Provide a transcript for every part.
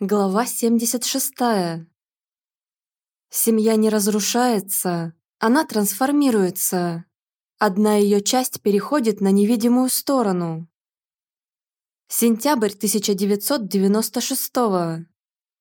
Глава 76. Семья не разрушается, она трансформируется. Одна ее часть переходит на невидимую сторону. Сентябрь 1996 -го.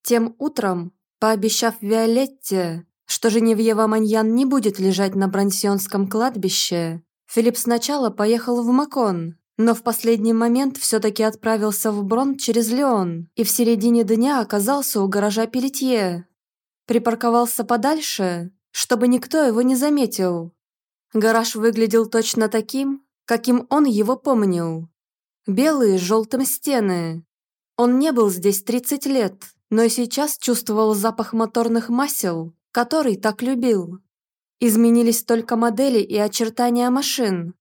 Тем утром, пообещав Виолетте, что Женевьева Маньян не будет лежать на Брансионском кладбище, Филипп сначала поехал в Макон, но в последний момент все-таки отправился в Брон через Леон и в середине дня оказался у гаража Пелетье. Припарковался подальше, чтобы никто его не заметил. Гараж выглядел точно таким, каким он его помнил. Белые с желтым стены. Он не был здесь 30 лет, но и сейчас чувствовал запах моторных масел, который так любил. Изменились только модели и очертания машин,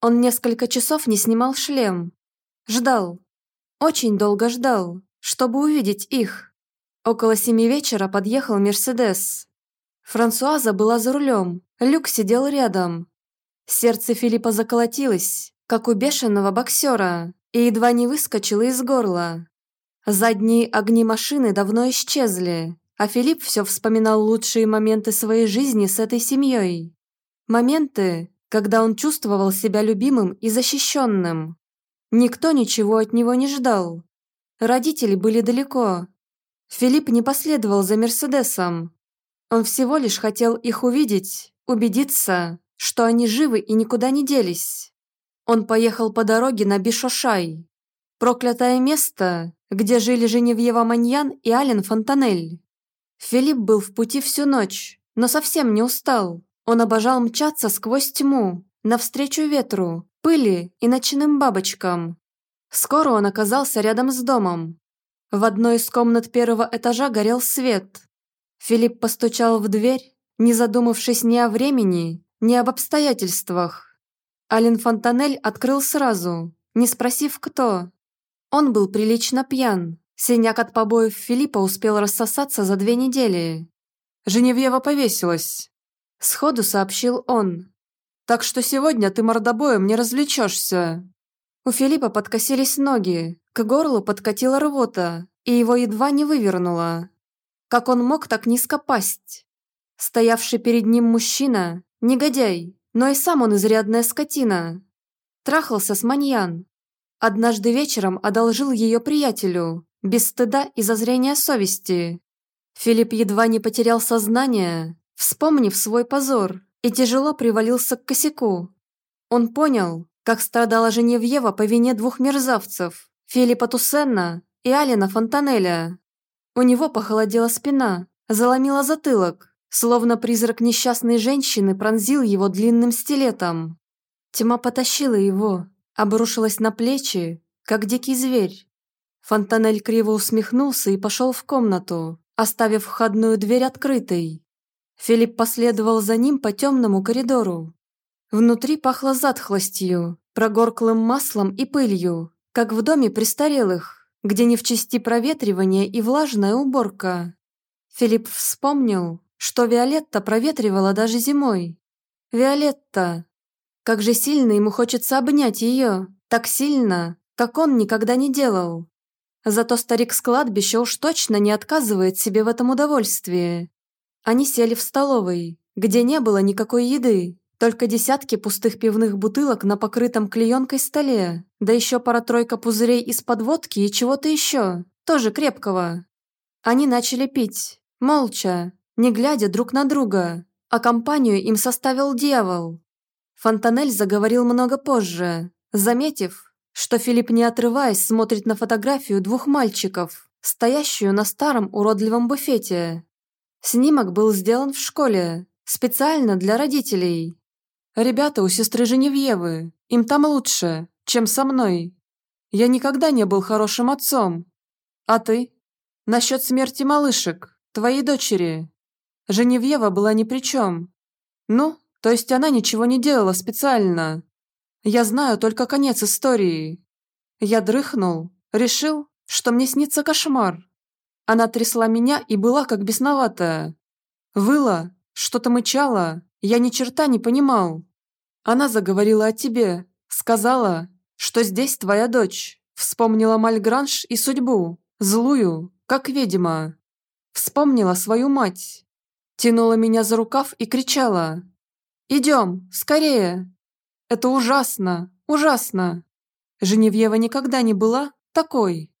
он несколько часов не снимал шлем. Ждал. Очень долго ждал, чтобы увидеть их. Около семи вечера подъехал Мерседес. Франсуаза была за рулем, Люк сидел рядом. Сердце Филиппа заколотилось, как у бешеного боксера, и едва не выскочило из горла. Задние огни машины давно исчезли, а Филипп все вспоминал лучшие моменты своей жизни с этой семьей. Моменты, когда он чувствовал себя любимым и защищенным. Никто ничего от него не ждал. Родители были далеко. Филипп не последовал за Мерседесом. Он всего лишь хотел их увидеть, убедиться, что они живы и никуда не делись. Он поехал по дороге на Бишошай. Проклятое место, где жили Женевьева Маньян и Ален Фонтанель. Филипп был в пути всю ночь, но совсем не устал. Он обожал мчаться сквозь тьму, навстречу ветру, пыли и ночным бабочкам. Скоро он оказался рядом с домом. В одной из комнат первого этажа горел свет. Филипп постучал в дверь, не задумавшись ни о времени, ни об обстоятельствах. Ален Фонтанель открыл сразу, не спросив кто. Он был прилично пьян. Синяк от побоев Филиппа успел рассосаться за две недели. «Женевьева повесилась», Сходу сообщил он. «Так что сегодня ты мордобоем не развлечешься». У Филиппа подкосились ноги, к горлу подкатила рвота, и его едва не вывернуло. Как он мог так низко пасть? Стоявший перед ним мужчина, негодяй, но и сам он изрядная скотина. Трахался с маньян. Однажды вечером одолжил ее приятелю, без стыда и зазрения совести. Филипп едва не потерял сознание, вспомнив свой позор, и тяжело привалился к косяку. Он понял, как страдала Женевьева по вине двух мерзавцев – Филиппа Туссенна и Алина Фонтанеля. У него похолодела спина, заломила затылок, словно призрак несчастной женщины пронзил его длинным стилетом. Тьма потащила его, обрушилась на плечи, как дикий зверь. Фонтанель криво усмехнулся и пошел в комнату, оставив входную дверь открытой. Филипп последовал за ним по темному коридору. Внутри пахло затхлостью, прогорклым маслом и пылью, как в доме престарелых, где не в чести проветривания и влажная уборка. Филипп вспомнил, что Виолетта проветривала даже зимой. Виолетта. Как же сильно ему хочется обнять ее, так сильно, как он никогда не делал. Зато старик с кладбища уж точно не отказывает себе в этом удовольствии. Они сели в столовой, где не было никакой еды, только десятки пустых пивных бутылок на покрытом клеенкой столе, да еще пара-тройка пузырей из-под водки и чего-то еще, тоже крепкого. Они начали пить, молча, не глядя друг на друга, а компанию им составил дьявол. Фонтанель заговорил много позже, заметив, что Филипп не отрываясь смотрит на фотографию двух мальчиков, стоящую на старом уродливом буфете. Снимок был сделан в школе, специально для родителей. Ребята у сестры Женевьевы, им там лучше, чем со мной. Я никогда не был хорошим отцом. А ты? Насчет смерти малышек, твоей дочери. Женевьева была ни при чем. Ну, то есть она ничего не делала специально. Я знаю только конец истории. Я дрыхнул, решил, что мне снится кошмар. Она трясла меня и была как бесноватая. Выла, что-то мычала, я ни черта не понимал. Она заговорила о тебе, сказала, что здесь твоя дочь. Вспомнила Мальгранж и судьбу, злую, как ведьма. Вспомнила свою мать. Тянула меня за рукав и кричала. «Идем, скорее!» Это ужасно, ужасно. Женевьева никогда не была такой.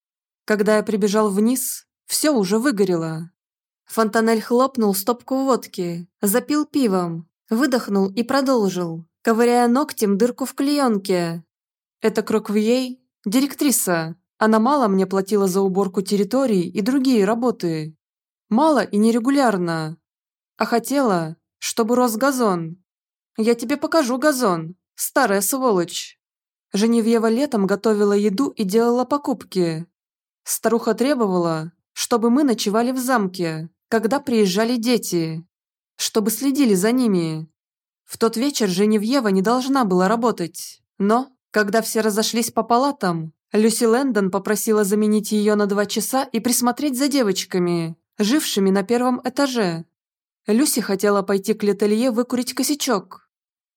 Когда я прибежал вниз, все уже выгорело. Фонтанель хлопнул стопку водки, запил пивом, выдохнул и продолжил, ковыряя ногтем дырку в клеенке. Это Кроквьей, директриса. Она мало мне платила за уборку территорий и другие работы. Мало и нерегулярно. А хотела, чтобы рос газон. Я тебе покажу газон, старая сволочь. Женевьева летом готовила еду и делала покупки. Старуха требовала, чтобы мы ночевали в замке, когда приезжали дети, чтобы следили за ними. В тот вечер Женевьева не должна была работать, но, когда все разошлись по палатам, Люси Лэндон попросила заменить ее на два часа и присмотреть за девочками, жившими на первом этаже. Люси хотела пойти к Летелье выкурить косячок.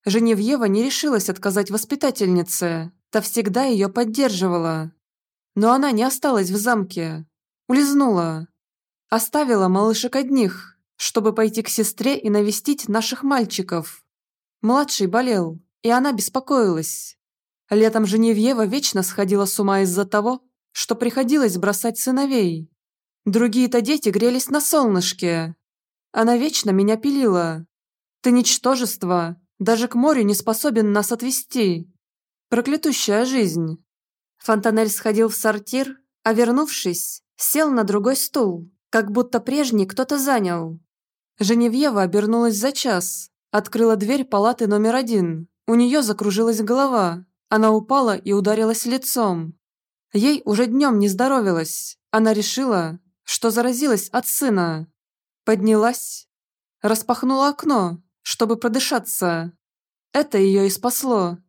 Женевьева не решилась отказать воспитательнице, та всегда ее поддерживала. Но она не осталась в замке. Улизнула. Оставила малышек одних, чтобы пойти к сестре и навестить наших мальчиков. Младший болел, и она беспокоилась. Летом Женевьева вечно сходила с ума из-за того, что приходилось бросать сыновей. Другие-то дети грелись на солнышке. Она вечно меня пилила. Ты ничтожество, даже к морю не способен нас отвести. Проклятущая жизнь. Фонтанель сходил в сортир, а вернувшись, сел на другой стул, как будто прежний кто-то занял. Женевьева обернулась за час, открыла дверь палаты номер один. У нее закружилась голова, она упала и ударилась лицом. Ей уже днем не здоровилось. Она решила, что заразилась от сына. Поднялась, распахнула окно, чтобы продышаться. Это ее и спасло.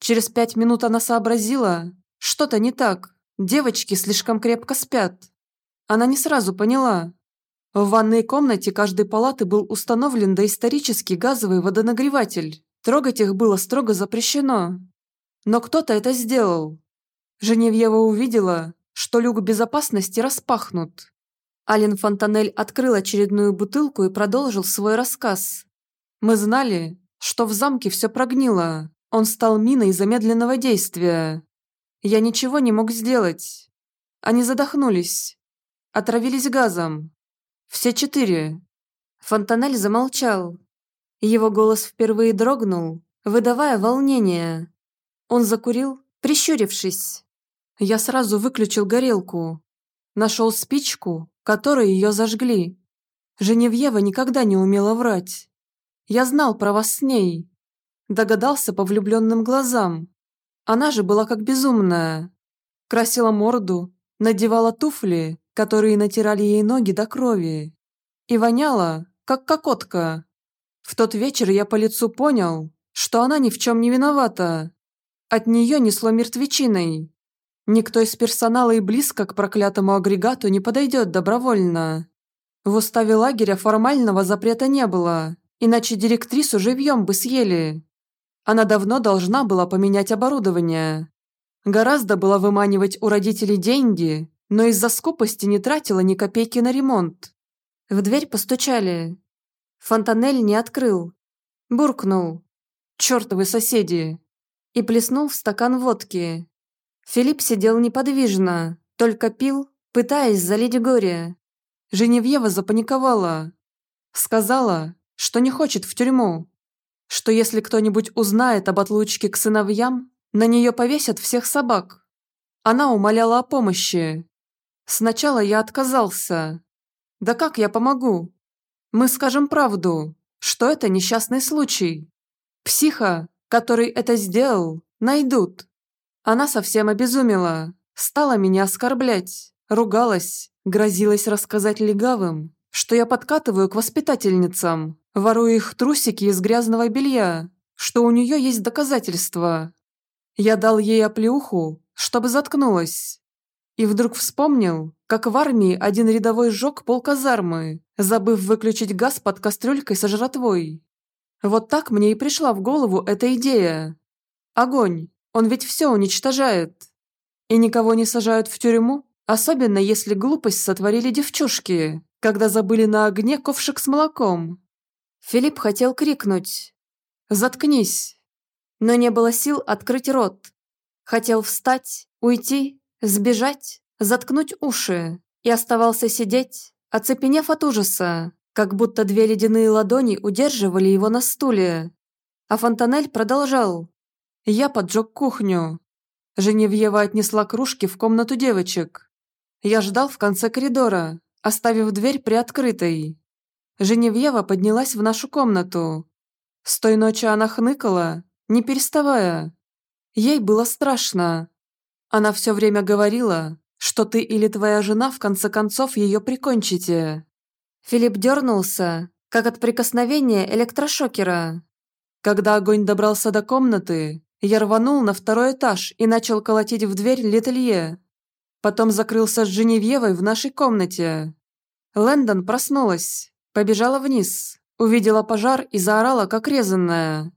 Через пять минут она сообразила, что-то не так, девочки слишком крепко спят. Она не сразу поняла. В ванной комнате каждой палаты был установлен доисторический газовый водонагреватель. Трогать их было строго запрещено. Но кто-то это сделал. Женевьева увидела, что люк безопасности распахнут. Ален Фонтанель открыл очередную бутылку и продолжил свой рассказ. «Мы знали, что в замке все прогнило. Он стал миной замедленного действия. Я ничего не мог сделать. Они задохнулись. Отравились газом. Все четыре». Фонтанель замолчал. Его голос впервые дрогнул, выдавая волнение. Он закурил, прищурившись. Я сразу выключил горелку. Нашел спичку, которой ее зажгли. Женевьева никогда не умела врать. Я знал про вас с ней. Догадался по влюбленным глазам. Она же была как безумная. Красила морду, надевала туфли, которые натирали ей ноги до крови. И воняла, как кокотка. В тот вечер я по лицу понял, что она ни в чем не виновата. От нее несло мертвечиной. Никто из персонала и близко к проклятому агрегату не подойдет добровольно. В уставе лагеря формального запрета не было, иначе директрису живьем бы съели. Она давно должна была поменять оборудование. Гораздо было выманивать у родителей деньги, но из-за скупости не тратила ни копейки на ремонт. В дверь постучали. Фонтанель не открыл. Буркнул. «Чёртовы соседи!» и плеснул в стакан водки. Филипп сидел неподвижно, только пил, пытаясь залить горе. Женевьева запаниковала. Сказала, что не хочет в тюрьму. Что если кто-нибудь узнает об отлучке к сыновьям, на нее повесят всех собак. Она умоляла о помощи. Сначала я отказался. Да как я помогу? Мы скажем правду, что это несчастный случай. Психа, который это сделал, найдут. Она совсем обезумела, стала меня оскорблять, ругалась, грозилась рассказать легавым, что я подкатываю к воспитательницам, ворую их трусики из грязного белья, что у нее есть доказательства. Я дал ей оплеуху, чтобы заткнулась. И вдруг вспомнил, как в армии один рядовой сжег полказармы, забыв выключить газ под кастрюлькой со жратвой. Вот так мне и пришла в голову эта идея. Огонь, он ведь все уничтожает. И никого не сажают в тюрьму, Особенно если глупость сотворили девчушки, когда забыли на огне ковшик с молоком. Филипп хотел крикнуть «Заткнись!», но не было сил открыть рот. Хотел встать, уйти, сбежать, заткнуть уши и оставался сидеть, оцепенев от ужаса, как будто две ледяные ладони удерживали его на стуле. А Фонтанель продолжал. «Я поджег кухню. Женевьева отнесла кружки в комнату девочек. Я ждал в конце коридора, оставив дверь приоткрытой. Женевьева поднялась в нашу комнату. С той ночи она хныкала, не переставая. Ей было страшно. Она все время говорила, что ты или твоя жена в конце концов ее прикончите. Филипп дернулся, как от прикосновения электрошокера. Когда огонь добрался до комнаты, я рванул на второй этаж и начал колотить в дверь Летелье. Потом закрылся с Женевьевой в нашей комнате. Лэндон проснулась, побежала вниз, увидела пожар и заорала, как резанная.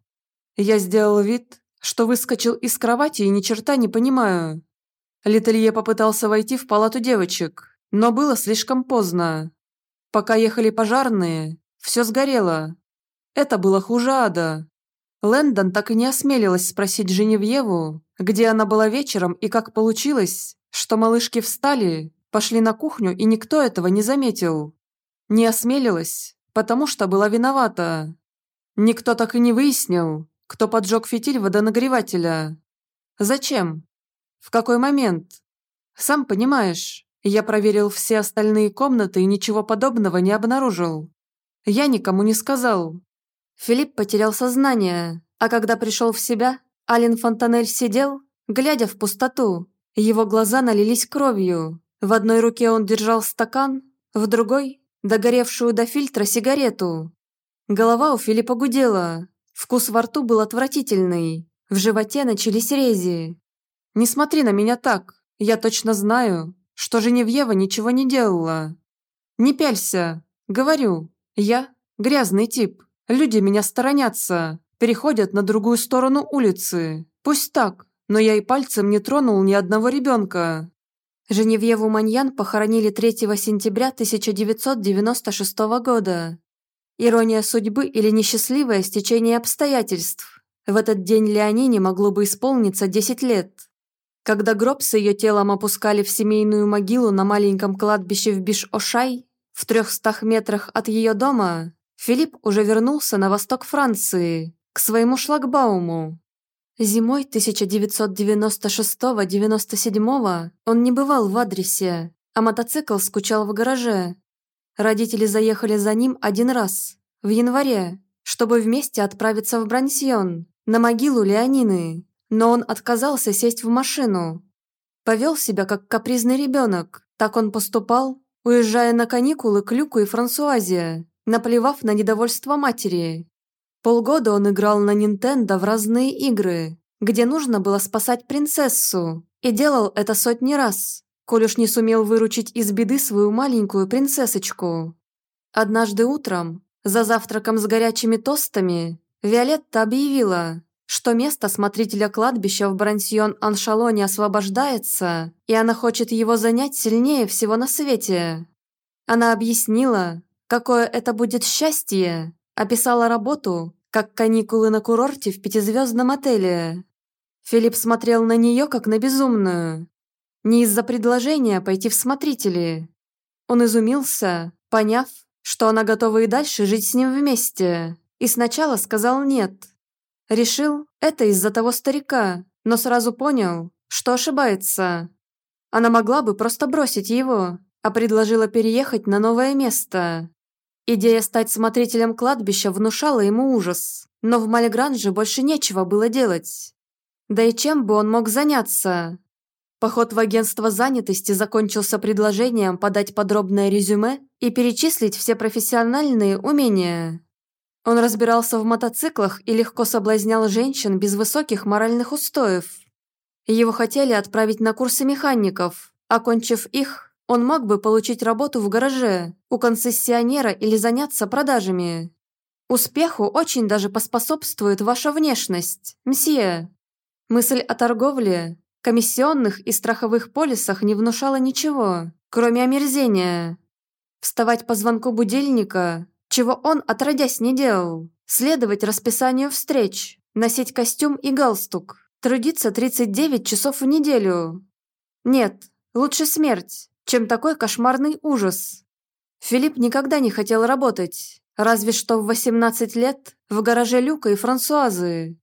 Я сделал вид, что выскочил из кровати и ни черта не понимаю. Летелье попытался войти в палату девочек, но было слишком поздно. Пока ехали пожарные, все сгорело. Это было хуже ада. Лэндон так и не осмелилась спросить Женевьеву, где она была вечером и как получилось, что малышки встали, пошли на кухню и никто этого не заметил. Не осмелилась, потому что была виновата. Никто так и не выяснил, кто поджег фитиль водонагревателя. Зачем? В какой момент? Сам понимаешь, я проверил все остальные комнаты и ничего подобного не обнаружил. Я никому не сказал, Филипп потерял сознание, а когда пришел в себя, Ален Фонтанель сидел, глядя в пустоту. Его глаза налились кровью. В одной руке он держал стакан, в другой – догоревшую до фильтра сигарету. Голова у Филиппа гудела, вкус во рту был отвратительный, в животе начались рези. «Не смотри на меня так, я точно знаю, что Женевьева ничего не делала. Не пялься, говорю, я грязный тип». Люди меня сторонятся, переходят на другую сторону улицы. Пусть так, но я и пальцем не тронул ни одного ребенка. Женевьеву Маньян похоронили 3 сентября 1996 года. Ирония судьбы или несчастливое стечение обстоятельств. В этот день Леонине могло бы исполниться 10 лет. Когда гроб с ее телом опускали в семейную могилу на маленьком кладбище в Биш-Ошай, в трехстах метрах от ее дома, Филипп уже вернулся на восток Франции, к своему шлагбауму. Зимой 1996-97 он не бывал в адресе, а мотоцикл скучал в гараже. Родители заехали за ним один раз, в январе, чтобы вместе отправиться в Брансьон, на могилу Леонины, но он отказался сесть в машину. Повел себя как капризный ребенок, так он поступал, уезжая на каникулы к Люку и Франсуазе наплевав на недовольство матери. Полгода он играл на Нинтендо в разные игры, где нужно было спасать принцессу, и делал это сотни раз, коль уж не сумел выручить из беды свою маленькую принцессочку. Однажды утром, за завтраком с горячими тостами, Виолетта объявила, что место смотрителя кладбища в Брансьон-Аншалоне освобождается, и она хочет его занять сильнее всего на свете. Она объяснила, Какое это будет счастье! Описала работу, как каникулы на курорте в пятизвездном отеле. Филипп смотрел на нее, как на безумную. Не из-за предложения пойти в смотрители. Он изумился, поняв, что она готова и дальше жить с ним вместе, и сначала сказал «нет». Решил, это из-за того старика, но сразу понял, что ошибается. Она могла бы просто бросить его, а предложила переехать на новое место. Идея стать смотрителем кладбища внушала ему ужас, но в Мальгранже больше нечего было делать. Да и чем бы он мог заняться? Поход в агентство занятости закончился предложением подать подробное резюме и перечислить все профессиональные умения. Он разбирался в мотоциклах и легко соблазнял женщин без высоких моральных устоев. Его хотели отправить на курсы механиков, окончив их, он мог бы получить работу в гараже, у концессионера или заняться продажами. Успеху очень даже поспособствует ваша внешность, мсье. Мысль о торговле, комиссионных и страховых полисах не внушало ничего, кроме омерзения. Вставать по звонку будильника, чего он отродясь не делал, следовать расписанию встреч, носить костюм и галстук, трудиться 39 часов в неделю. Нет, лучше смерть, чем такой кошмарный ужас. Филипп никогда не хотел работать, разве что в 18 лет в гараже Люка и Франсуазы.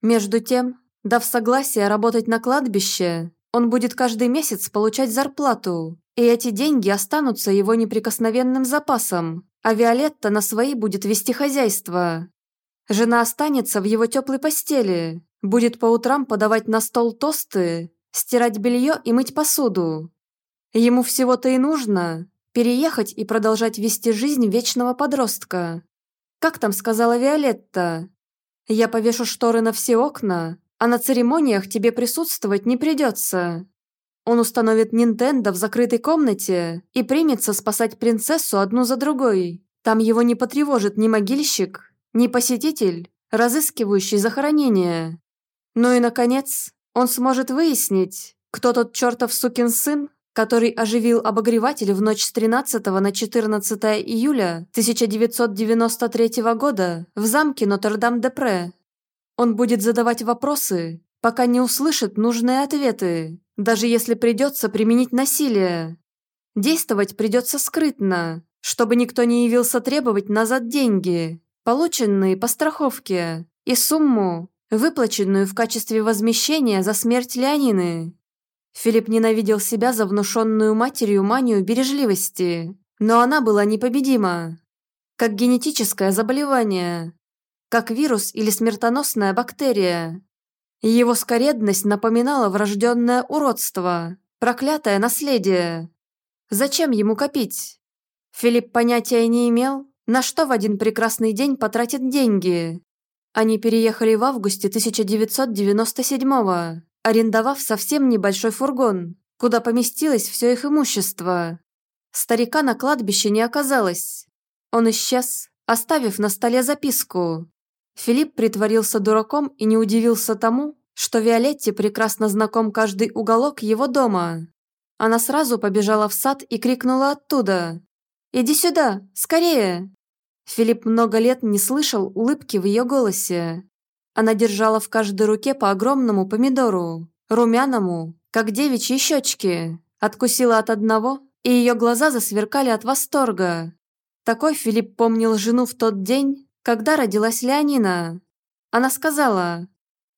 Между тем, дав согласие работать на кладбище, он будет каждый месяц получать зарплату, и эти деньги останутся его неприкосновенным запасом, а Виолетта на свои будет вести хозяйство. Жена останется в его теплой постели, будет по утрам подавать на стол тосты, стирать белье и мыть посуду. Ему всего-то и нужно переехать и продолжать вести жизнь вечного подростка. Как там сказала Виолетта? Я повешу шторы на все окна, а на церемониях тебе присутствовать не придется. Он установит Нинтендо в закрытой комнате и примется спасать принцессу одну за другой. Там его не потревожит ни могильщик, ни посетитель, разыскивающий захоронение. Ну и, наконец, он сможет выяснить, кто тот чертов сукин сын, который оживил обогреватель в ночь с 13 на 14 июля 1993 года в замке Нотр-Дам-де-Пре. Он будет задавать вопросы, пока не услышит нужные ответы, даже если придется применить насилие. Действовать придется скрытно, чтобы никто не явился требовать назад деньги, полученные по страховке, и сумму, выплаченную в качестве возмещения за смерть Леонины. Филипп ненавидел себя за внушенную матерью манию бережливости, но она была непобедима. Как генетическое заболевание, как вирус или смертоносная бактерия. Его скоредность напоминала врожденное уродство, проклятое наследие. Зачем ему копить? Филипп понятия не имел, на что в один прекрасный день потратит деньги. Они переехали в августе 1997 арендовав совсем небольшой фургон, куда поместилось все их имущество. Старика на кладбище не оказалось. Он исчез, оставив на столе записку. Филипп притворился дураком и не удивился тому, что Виолетте прекрасно знаком каждый уголок его дома. Она сразу побежала в сад и крикнула оттуда. «Иди сюда, скорее!» Филипп много лет не слышал улыбки в ее голосе. Она держала в каждой руке по огромному помидору, румяному, как девичьи щечки. Откусила от одного, и ее глаза засверкали от восторга. Такой Филипп помнил жену в тот день, когда родилась Леонина. Она сказала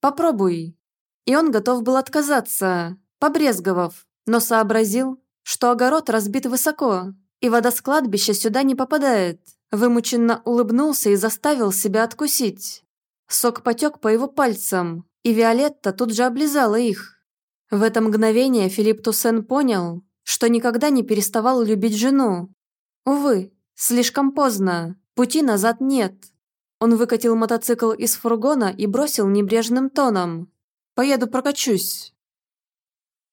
«Попробуй». И он готов был отказаться, побрезговав, но сообразил, что огород разбит высоко, и вода с кладбища сюда не попадает. Вымученно улыбнулся и заставил себя откусить. Сок потек по его пальцам, и Виолетта тут же облизала их. В это мгновение Филипп Туссен понял, что никогда не переставал любить жену. Увы, слишком поздно, пути назад нет. Он выкатил мотоцикл из фургона и бросил небрежным тоном. «Поеду прокачусь».